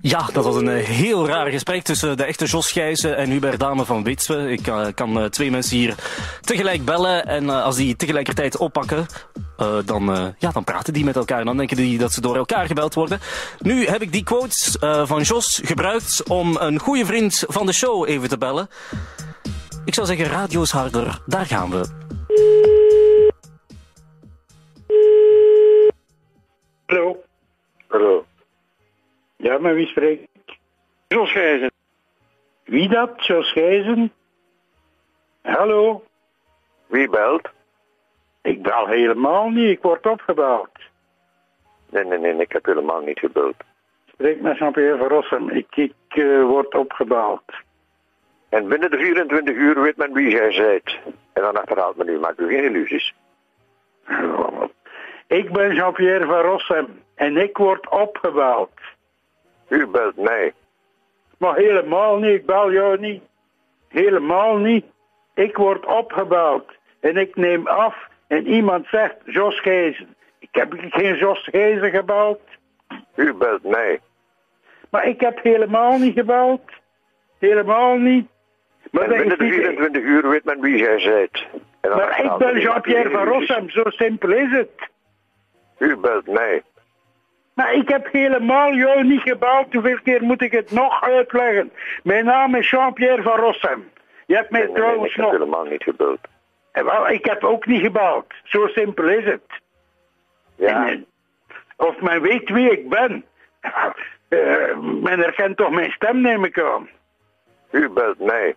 Ja, dat was een eh, heel raar gesprek tussen de echte Jos Gijzen en Hubert Dame van Witswe. Ik uh, kan uh, twee mensen hier tegelijk bellen en als die tegelijkertijd oppakken, dan, ja, dan praten die met elkaar en dan denken die dat ze door elkaar gebeld worden. Nu heb ik die quotes van Jos gebruikt om een goede vriend van de show even te bellen. Ik zou zeggen, radio's harder, daar gaan we. Maar wie spreekt? Jos Gijzen. Wie dat? Jos Gijzen? Hallo? Wie belt? Ik bel helemaal niet, ik word opgebeld. Nee, nee, nee, ik heb helemaal niet gebeld. Spreek met Jean-Pierre van Rossum, ik, ik uh, word opgebeld. En binnen de 24 uur weet men wie jij zijt. En dan achterhaalt men u, maakt u geen illusies. Ik ben Jean-Pierre van Rossum en ik word opgebeld. U belt mij. Maar helemaal niet, ik bel jou niet. Helemaal niet. Ik word opgebeld en ik neem af en iemand zegt Jos Gezen. Ik heb geen Jos Gezen gebeld. U belt mij. Maar ik heb helemaal niet gebeld. Helemaal niet. Maar en binnen de 24 uur weet men wie jij zijt. Maar ik ben Jean-Pierre van Rossum, zo simpel is het. U belt mij. Maar ik heb helemaal jou niet gebeld. Hoeveel keer moet ik het nog uitleggen? Mijn naam is Jean-Pierre van Rossum. Je hebt mij nee, trouwens nee, ik nog... heb helemaal niet gebeld. En wel, ik heb ook niet gebeld. Zo simpel is het. Ja. En, of men weet wie ik ben. Uh, men herkent toch mijn stem, neem ik aan. U belt mij.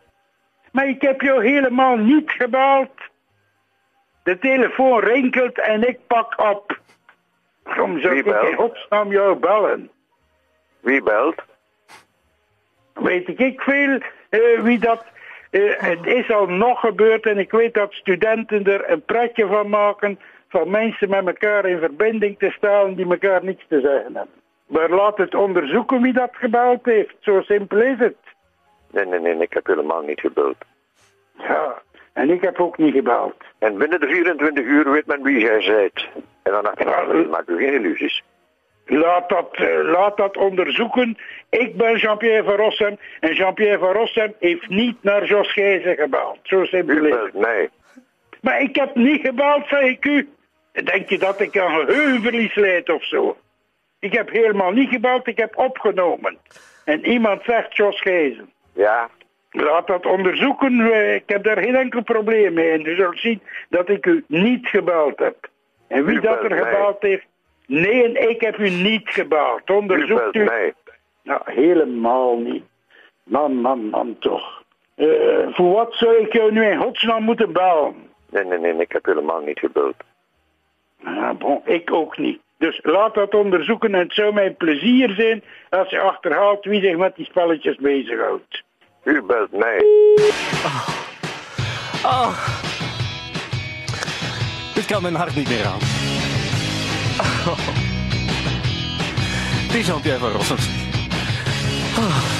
Maar ik heb jou helemaal niet gebeld. De telefoon rinkelt en ik pak op. Waarom zou Wie ik belt? in godsnaam jou bellen? Wie belt? Weet ik, ik veel uh, wie dat... Uh, het is al nog gebeurd en ik weet dat studenten er een pretje van maken... van mensen met elkaar in verbinding te staan die elkaar niets te zeggen hebben. Maar laat het onderzoeken wie dat gebeld heeft. Zo simpel is het. Nee, nee, nee, ik heb helemaal niet gebeld. Ja, en ik heb ook niet gebeld. En binnen de 24 uur weet men wie jij zijt. En dan achterhaalt u, maakt u geen illusies. Laat dat, uh, laat dat onderzoeken. Ik ben Jean-Pierre van Rossum en Jean-Pierre van Rossum heeft niet naar Jos Gijzen gebeld. Zo simpel is het. mij. Maar ik heb niet gebeld, zeg ik u. Denk je dat ik aan geheugenverlies leid of zo? Ik heb helemaal niet gebeld, ik heb opgenomen. En iemand zegt Jos Gijzen. Ja, Laat dat onderzoeken, eh, ik heb daar geen enkel probleem mee. En u zult zien dat ik u niet gebeld heb. En wie U dat er gebeld heeft... Nee, ik heb u niet gebeld. u Onderzoekt u... mij. Nou, helemaal niet. Man, man, man, toch. Eh, voor wat zou ik jou nu in godsnaam moeten bellen? Nee, nee, nee, ik heb helemaal niet gebeld. Bon, ik ook niet. Dus laat dat onderzoeken en het zou mij een plezier zijn als je achterhaalt wie zich met die spelletjes bezighoudt. U belt mij. Oh. Dit kan mijn hart niet meer aan. Oh. Die Jean-Pierre van Rossum. Oh.